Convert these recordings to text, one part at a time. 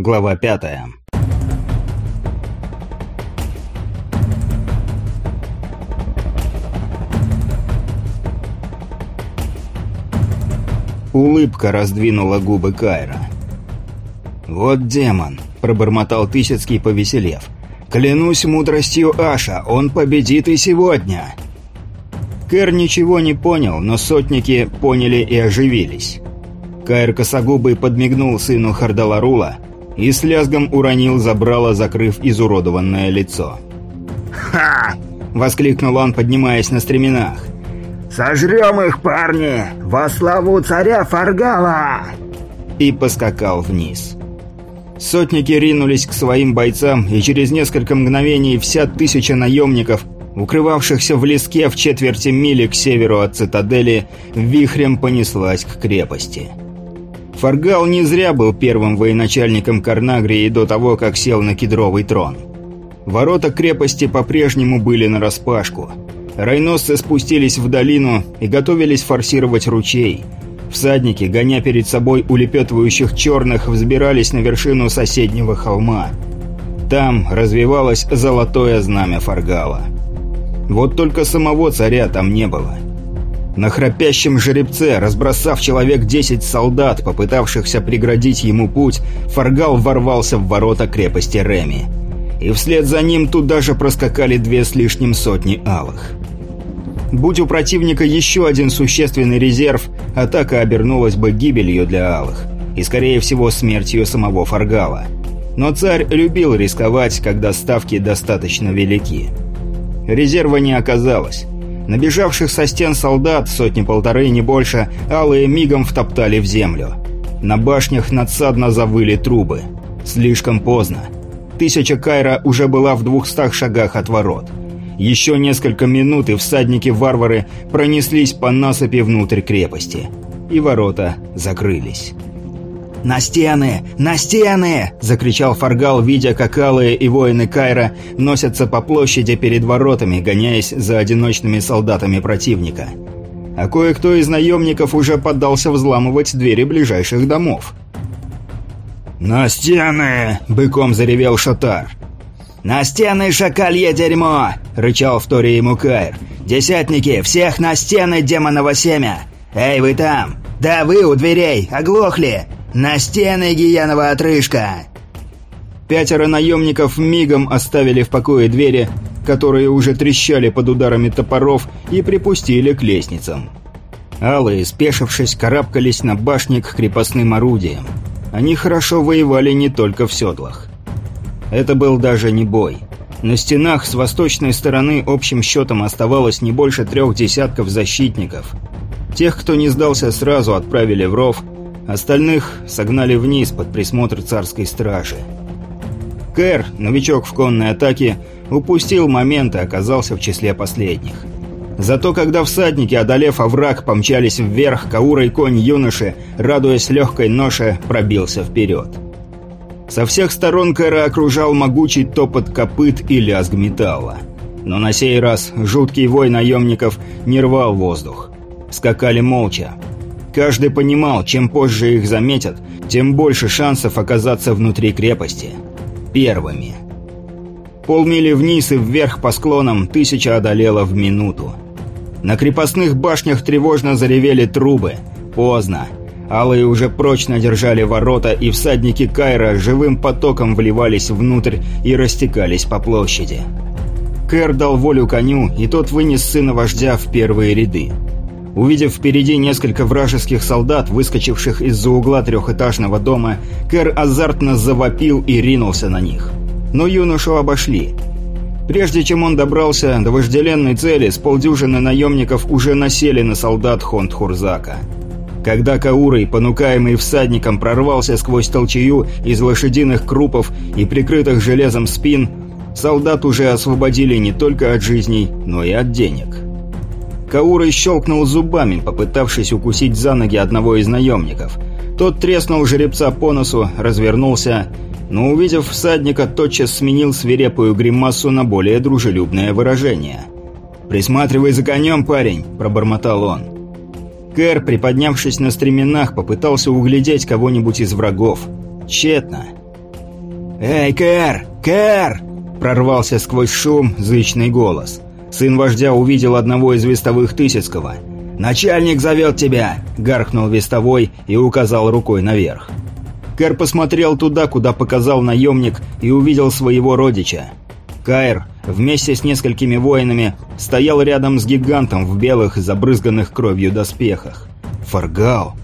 Глава пятая. Улыбка раздвинула губы Кайра. «Вот демон», — пробормотал Тысяцкий, повеселев. «Клянусь мудростью Аша, он победит и сегодня!» Кэр ничего не понял, но сотники поняли и оживились. Кайр Косогубый подмигнул сыну Хардаларула и с лязгом уронил забрало, закрыв изуродованное лицо. «Ха!» — воскликнул он, поднимаясь на стременах. «Сожрем их, парни! Во славу царя Фаргала!» И поскакал вниз. Сотники ринулись к своим бойцам, и через несколько мгновений вся тысяча наемников, укрывавшихся в леске в четверти мили к северу от цитадели, вихрем понеслась к крепости. Фаргал не зря был первым военачальником Карнагрии до того, как сел на кедровый трон. Ворота крепости по-прежнему были нараспашку. Райносцы спустились в долину и готовились форсировать ручей. Всадники, гоня перед собой улепетывающих черных, взбирались на вершину соседнего холма. Там развивалось золотое знамя Фаргала. Вот только самого царя там не было. На храпящем жеребце, разбросав человек десять солдат, попытавшихся преградить ему путь, Фаргал ворвался в ворота крепости Реми. И вслед за ним туда же проскакали две с лишним сотни алых. Будь у противника еще один существенный резерв, атака обернулась бы гибелью для алых. И, скорее всего, смертью самого Фаргала. Но царь любил рисковать, когда ставки достаточно велики. Резерва не оказалось. Набежавших со стен солдат, сотни-полторы, не больше, алые мигом втоптали в землю. На башнях надсадно завыли трубы. Слишком поздно. Тысяча Кайра уже была в двухстах шагах от ворот. Еще несколько минут, и всадники-варвары пронеслись по насыпи внутрь крепости. И ворота закрылись. «На стены! На стены!» – закричал Фаргал, видя, как алые и воины Кайра носятся по площади перед воротами, гоняясь за одиночными солдатами противника. А кое-кто из наемников уже поддался взламывать двери ближайших домов. «На стены!» – быком заревел Шатар. «На стены, шакалье дерьмо!» – рычал в торе ему Кайр. «Десятники, всех на стены, демоново семя! Эй, вы там! Да вы у дверей! Оглохли! «На стены, гиянова отрыжка!» Пятеро наемников мигом оставили в покое двери, которые уже трещали под ударами топоров, и припустили к лестницам. Алые, спешившись, карабкались на башне к крепостным орудиям. Они хорошо воевали не только в седлах. Это был даже не бой. На стенах с восточной стороны общим счетом оставалось не больше трех десятков защитников. Тех, кто не сдался сразу, отправили в ров – Остальных согнали вниз под присмотр царской стражи. Кэр, новичок в конной атаке, упустил момент и оказался в числе последних. Зато когда всадники, одолев овраг, помчались вверх, Каурой конь юноши, радуясь легкой ноше, пробился вперед. Со всех сторон Кэра окружал могучий топот копыт и лязг металла. Но на сей раз жуткий вой наемников не рвал воздух. Скакали молча, Каждый понимал, чем позже их заметят, тем больше шансов оказаться внутри крепости. Первыми. Полмили вниз и вверх по склонам тысяча одолела в минуту. На крепостных башнях тревожно заревели трубы. Поздно. Алые уже прочно держали ворота, и всадники Кайра живым потоком вливались внутрь и растекались по площади. Кэр дал волю коню, и тот вынес сына вождя в первые ряды. Увидев впереди несколько вражеских солдат, выскочивших из-за угла трехэтажного дома, Кэр азартно завопил и ринулся на них. Но юношу обошли. Прежде чем он добрался до вожделенной цели, с полдюжины наемников уже насели на солдат Хонд-Хурзака. Когда Каурой, понукаемый всадником, прорвался сквозь толчею из лошадиных крупов и прикрытых железом спин, солдат уже освободили не только от жизней, но и от денег. Каура щелкнул зубами, попытавшись укусить за ноги одного из наемников. Тот треснул жеребца по носу, развернулся, но, увидев всадника, тотчас сменил свирепую гримасу на более дружелюбное выражение. «Присматривай за конем, парень!» – пробормотал он. Кэр, приподнявшись на стременах, попытался углядеть кого-нибудь из врагов. Тщетно. «Эй, Кэр! Кэр!» Прорвался сквозь шум зычный голос. Сын вождя увидел одного из вестовых Тысяцкого. «Начальник зовет тебя!» — гаркнул вестовой и указал рукой наверх. Кэр посмотрел туда, куда показал наемник, и увидел своего родича. Кайр вместе с несколькими воинами стоял рядом с гигантом в белых, забрызганных кровью доспехах. Фаргал.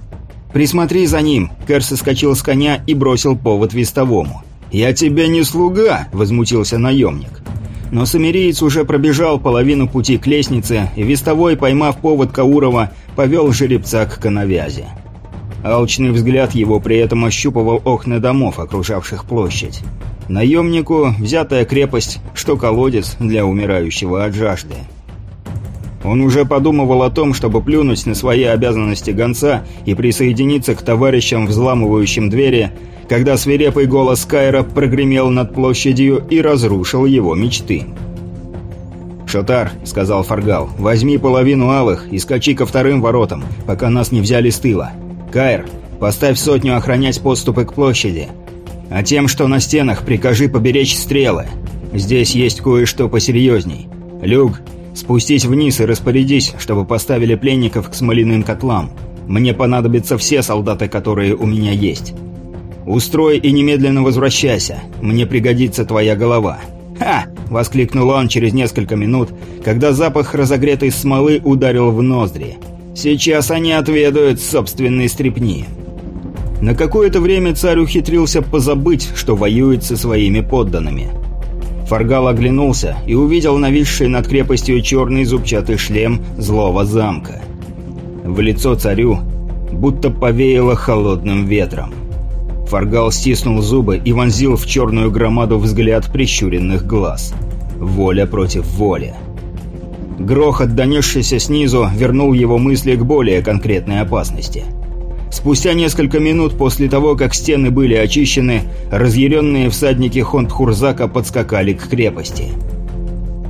«Присмотри за ним!» Кэр соскочил с коня и бросил повод вестовому. «Я тебе не слуга!» – возмутился наемник. Но самириец уже пробежал половину пути к лестнице, и вестовой, поймав повод Каурова, повел жеребца к коновязи. Алчный взгляд его при этом ощупывал окна домов, окружавших площадь. Наемнику взятая крепость, что колодец для умирающего от жажды. Он уже подумывал о том, чтобы плюнуть на свои обязанности гонца и присоединиться к товарищам, взламывающим двери, когда свирепый голос Кайра прогремел над площадью и разрушил его мечты. «Шотар», — сказал Фаргал, — «возьми половину алых и скачи ко вторым воротам, пока нас не взяли с тыла. Кайр, поставь сотню охранять подступы к площади. А тем, что на стенах, прикажи поберечь стрелы. Здесь есть кое-что посерьезней. Люк, спустись вниз и распорядись, чтобы поставили пленников к смоляным котлам. Мне понадобятся все солдаты, которые у меня есть. Устрой и немедленно возвращайся. Мне пригодится твоя голова». «Ха!» — воскликнул он через несколько минут, когда запах разогретой смолы ударил в ноздри. «Сейчас они отведают собственные стрепни». На какое-то время царь ухитрился позабыть, что воюет со своими подданными. Фаргал оглянулся и увидел нависший над крепостью черный зубчатый шлем злого замка. В лицо царю будто повеяло холодным ветром. Фаргал стиснул зубы и вонзил в черную громаду взгляд прищуренных глаз. Воля против воли. Грохот, донесшийся снизу, вернул его мысли к более конкретной опасности. Спустя несколько минут после того, как стены были очищены, разъяренные всадники Хондхурзака подскакали к крепости.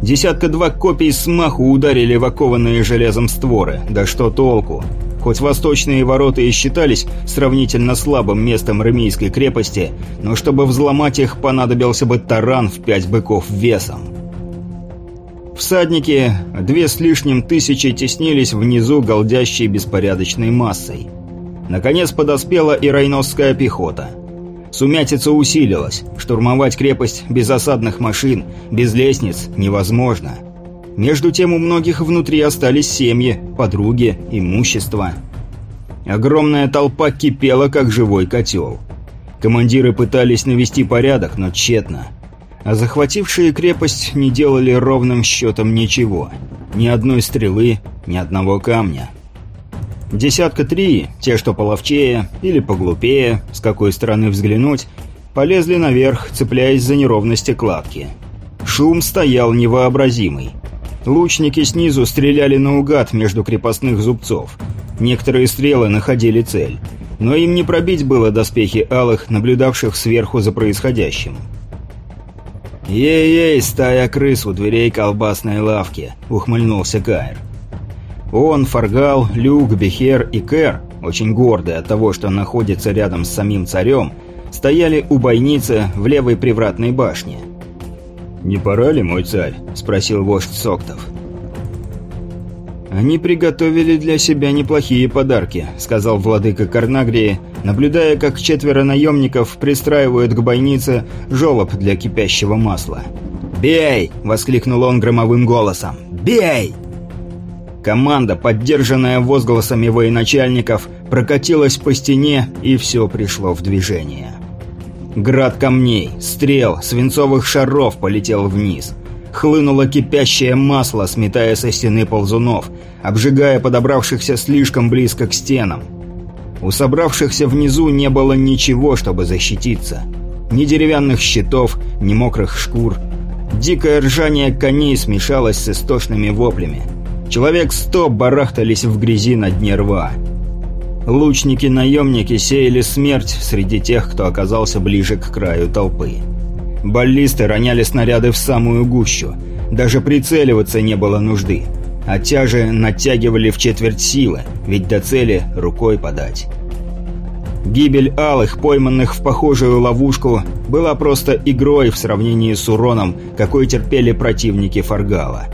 Десятка-два копий смаху ударили в окованные железом створы. Да что толку? Хоть восточные ворота и считались сравнительно слабым местом Ремийской крепости, но чтобы взломать их, понадобился бы таран в пять быков весом. Всадники, две с лишним тысячи, теснились внизу голдящей беспорядочной массой. Наконец подоспела и райносская пехота. Сумятица усилилась. Штурмовать крепость без осадных машин, без лестниц невозможно. Между тем у многих внутри остались семьи, подруги, имущество. Огромная толпа кипела, как живой котел. Командиры пытались навести порядок, но тщетно. А захватившие крепость не делали ровным счетом ничего. Ни одной стрелы, ни одного камня. Десятка три, те, что половчее или поглупее, с какой стороны взглянуть, полезли наверх, цепляясь за неровности кладки. Шум стоял невообразимый. Лучники снизу стреляли наугад между крепостных зубцов. Некоторые стрелы находили цель. Но им не пробить было доспехи алых, наблюдавших сверху за происходящим. «Ей-ей, стая крыс у дверей колбасной лавки», — ухмыльнулся Кайр. Он, Фаргал, Люк, Бехер и Кэр, очень гордые от того, что находится рядом с самим царем, стояли у бойницы в левой привратной башне — «Не пора ли, мой царь?» – спросил вождь Соктов. «Они приготовили для себя неплохие подарки», – сказал владыка Карнагрии, наблюдая, как четверо наемников пристраивают к бойнице жолоб для кипящего масла. «Бей!» – воскликнул он громовым голосом. «Бей!» Команда, поддержанная возгласами военачальников, прокатилась по стене, и все пришло в движение. Град камней, стрел, свинцовых шаров полетел вниз. Хлынуло кипящее масло, сметая со стены ползунов, обжигая подобравшихся слишком близко к стенам. У собравшихся внизу не было ничего, чтобы защититься. Ни деревянных щитов, ни мокрых шкур. Дикое ржание коней смешалось с истошными воплями. Человек сто барахтались в грязи на дне рва. Лучники-наемники сеяли смерть среди тех, кто оказался ближе к краю толпы. Баллисты роняли снаряды в самую гущу. Даже прицеливаться не было нужды. А тяжи натягивали в четверть силы, ведь до цели рукой подать. Гибель алых, пойманных в похожую ловушку, была просто игрой в сравнении с уроном, какой терпели противники Фаргала.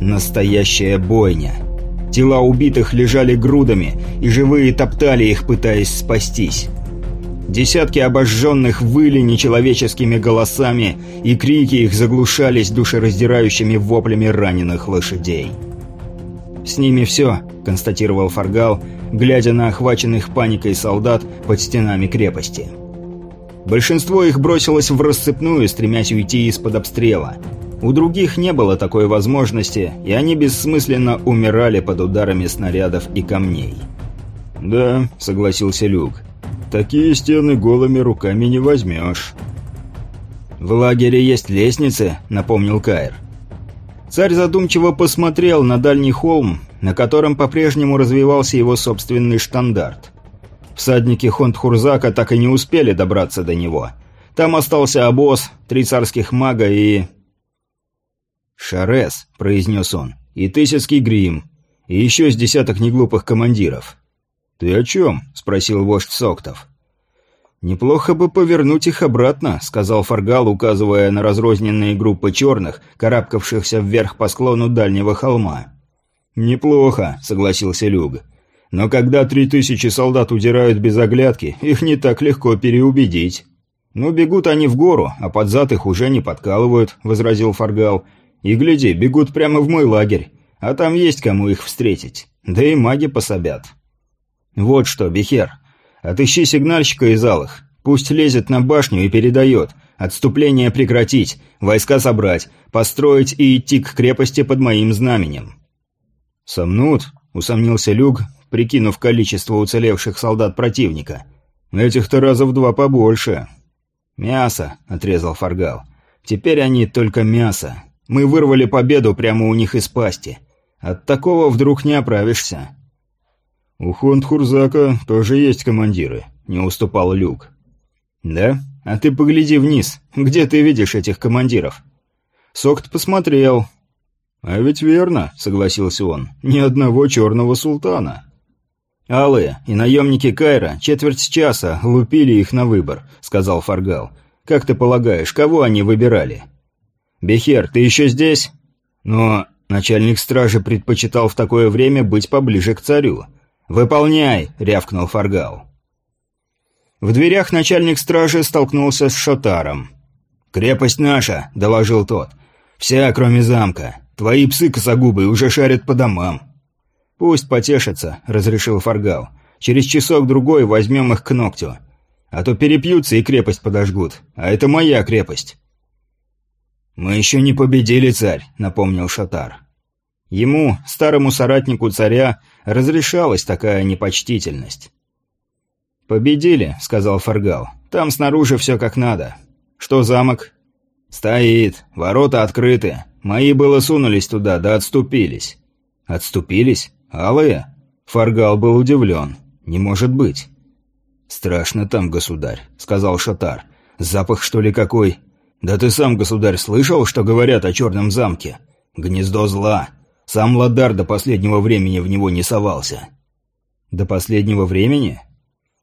Настоящая бойня. Тела убитых лежали грудами, и живые топтали их, пытаясь спастись. Десятки обожженных выли нечеловеческими голосами, и крики их заглушались душераздирающими воплями раненых лошадей. «С ними все», — констатировал Фаргал, глядя на охваченных паникой солдат под стенами крепости. Большинство их бросилось в рассыпную, стремясь уйти из-под обстрела. У других не было такой возможности, и они бессмысленно умирали под ударами снарядов и камней. «Да», — согласился Люк, — «такие стены голыми руками не возьмешь». «В лагере есть лестницы», — напомнил Кайр. Царь задумчиво посмотрел на дальний холм, на котором по-прежнему развивался его собственный штандарт. Всадники Хондхурзака так и не успели добраться до него. Там остался обоз, три царских мага и... «Шарес», — произнес он, — «и Тысяцкий грим, и еще с десяток неглупых командиров». «Ты о чем?» — спросил вождь Соктов. «Неплохо бы повернуть их обратно», — сказал Фаргал, указывая на разрозненные группы черных, карабкавшихся вверх по склону дальнего холма. «Неплохо», — согласился Люг. «Но когда три тысячи солдат удирают без оглядки, их не так легко переубедить». «Ну, бегут они в гору, а под зад их уже не подкалывают», — возразил Фаргал. «И гляди, бегут прямо в мой лагерь, а там есть кому их встретить. Да и маги пособят». «Вот что, Бехер, Отыщи сигнальщика из алых. Пусть лезет на башню и передает. Отступление прекратить, войска собрать, построить и идти к крепости под моим знаменем». «Сомнут?» — усомнился Люк, прикинув количество уцелевших солдат противника. «Этих-то раза в два побольше». «Мясо», — отрезал Фаргал. «Теперь они только мясо. Мы вырвали победу прямо у них из пасти. От такого вдруг не оправишься». «У Хондхурзака тоже есть командиры», — не уступал Люк. «Да? А ты погляди вниз. Где ты видишь этих командиров?» Сокт посмотрел. «А ведь верно», — согласился он, — «ни одного черного султана». «Алые и наемники Кайра четверть часа лупили их на выбор», — сказал Фаргал. «Как ты полагаешь, кого они выбирали?» «Бехер, ты еще здесь?» «Но начальник стражи предпочитал в такое время быть поближе к царю. «Выполняй!» — рявкнул Фаргал. В дверях начальник стражи столкнулся с Шотаром. «Крепость наша», — доложил тот. «Вся, кроме замка. Твои псы косогубы уже шарят по домам». «Пусть потешатся», — разрешил Фаргал. «Через часок-другой возьмем их к ногтю. А то перепьются и крепость подожгут. А это моя крепость». «Мы еще не победили, царь», — напомнил Шотар. Ему, старому соратнику царя, разрешалась такая непочтительность. «Победили», — сказал Фаргал. «Там снаружи все как надо. Что замок?» «Стоит. Ворота открыты. Мои было сунулись туда, да отступились». «Отступились? Алые?» Фаргал был удивлен. «Не может быть». «Страшно там, государь», — сказал Шатар. «Запах, что ли, какой?» «Да ты сам, государь, слышал, что говорят о черном замке? Гнездо зла. Сам Ладар до последнего времени в него не совался. До последнего времени?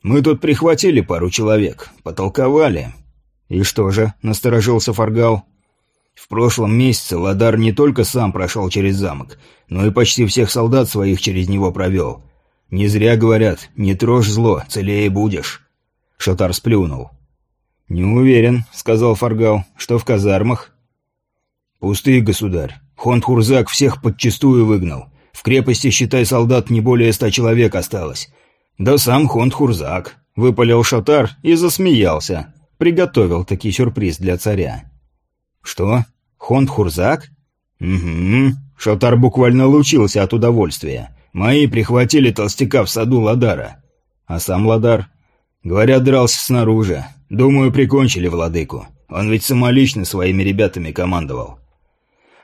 Мы тут прихватили пару человек, потолковали. И что же, насторожился Фаргал. В прошлом месяце Ладар не только сам прошел через замок, но и почти всех солдат своих через него провел. Не зря говорят, не трожь зло, целее будешь. Шатар сплюнул. «Не уверен», — сказал Фаргал, — «что в казармах?» «Пустые, государь. Хонхурзак всех подчистую выгнал. В крепости, считай, солдат не более ста человек осталось. Да сам Хонхурзак. Выпалил Шатар и засмеялся. Приготовил таки сюрприз для царя. «Что? Хонхурзак?» «Угу». Шатар буквально лучился от удовольствия. «Мои прихватили толстяка в саду Ладара». «А сам Ладар?» «Говорят, дрался снаружи. Думаю, прикончили владыку. Он ведь самолично своими ребятами командовал».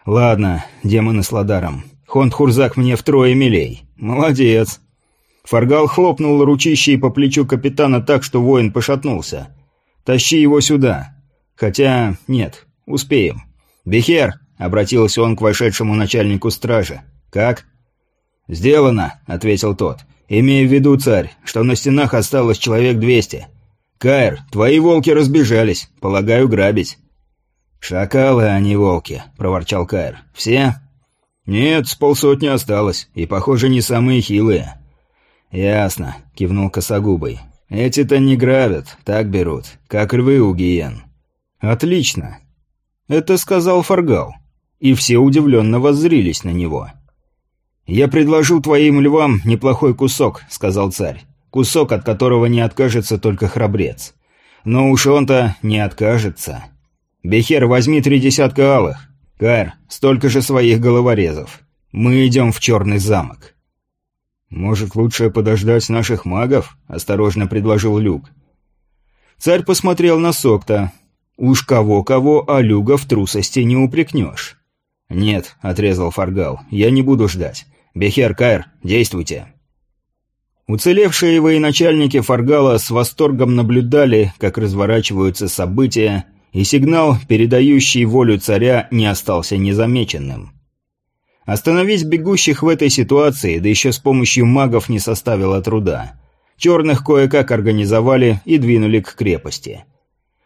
«Ладно, демоны с Ладаром. Хонд-Хурзак мне втрое милей. Молодец». Фаргал хлопнул ручищей по плечу капитана так, что воин пошатнулся. «Тащи его сюда. Хотя... нет, успеем». «Бехер!» — обратился он к вошедшему начальнику стражи. «Как?» «Сделано», — ответил тот. Имея в виду, царь, что на стенах осталось человек двести. Кайр, твои волки разбежались, полагаю, грабить». «Шакалы, а не волки», — проворчал Кайр. «Все?» «Нет, с полсотни осталось, и, похоже, не самые хилые». «Ясно», — кивнул косогубый. «Эти-то не грабят, так берут, как львы у гиен». «Отлично». Это сказал Фаргал, и все удивленно воззрились на него. «Я предложу твоим львам неплохой кусок», — сказал царь. «Кусок, от которого не откажется только храбрец. Но уж он-то не откажется. Бехер, возьми три десятка алых. Кайр, столько же своих головорезов. Мы идем в Черный замок». «Может, лучше подождать наших магов?» – осторожно предложил Люк. Царь посмотрел на Сокта. «Уж кого-кого, а Люга в трусости не упрекнешь». «Нет», – отрезал Фаргал, – «я не буду ждать. Бехер, Кайр, действуйте». Уцелевшие военачальники Фаргала с восторгом наблюдали, как разворачиваются события, и сигнал, передающий волю царя, не остался незамеченным. Остановить бегущих в этой ситуации, да еще с помощью магов, не составило труда. Черных кое-как организовали и двинули к крепости.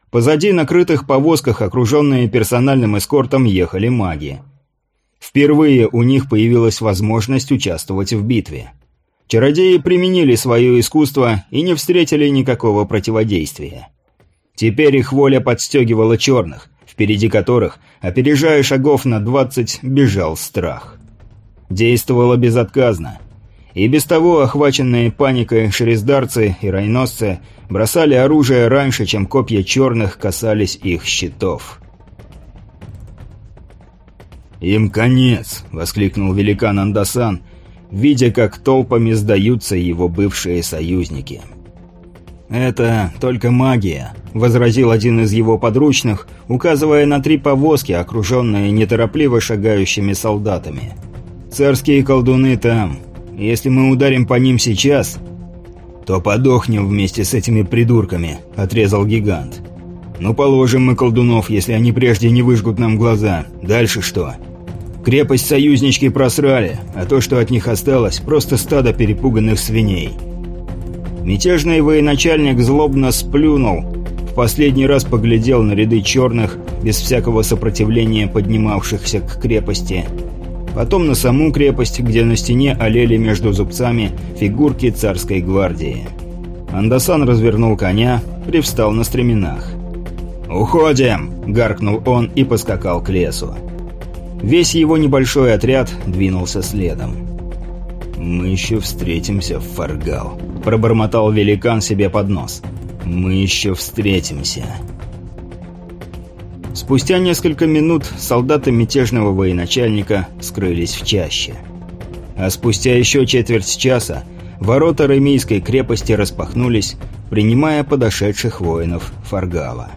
Позади на крытых повозках, окруженные персональным эскортом, ехали маги. Впервые у них появилась возможность участвовать в битве. Чародеи применили свое искусство и не встретили никакого противодействия. Теперь их воля подстегивала черных, впереди которых, опережая шагов на двадцать, бежал страх. Действовало безотказно. И без того охваченные паникой шерездарцы и райносцы бросали оружие раньше, чем копья черных касались их щитов. «Им конец!» — воскликнул великан Андасан, видя, как толпами сдаются его бывшие союзники. «Это только магия», — возразил один из его подручных, указывая на три повозки, окруженные неторопливо шагающими солдатами. «Царские колдуны там. Если мы ударим по ним сейчас...» «То подохнем вместе с этими придурками», — отрезал гигант. «Ну, положим мы колдунов, если они прежде не выжгут нам глаза. Дальше что?» «Крепость союзнички просрали, а то, что от них осталось, просто стадо перепуганных свиней». Мятежный военачальник злобно сплюнул, в последний раз поглядел на ряды черных, без всякого сопротивления поднимавшихся к крепости. Потом на саму крепость, где на стене олели между зубцами фигурки царской гвардии. Андасан развернул коня, привстал на стременах. «Уходим!» – гаркнул он и поскакал к лесу. Весь его небольшой отряд двинулся следом. «Мы еще встретимся, Фаргал», — пробормотал великан себе под нос. «Мы еще встретимся». Спустя несколько минут солдаты мятежного военачальника скрылись в чаще. А спустя еще четверть часа ворота Ремийской крепости распахнулись, принимая подошедших воинов Фаргала.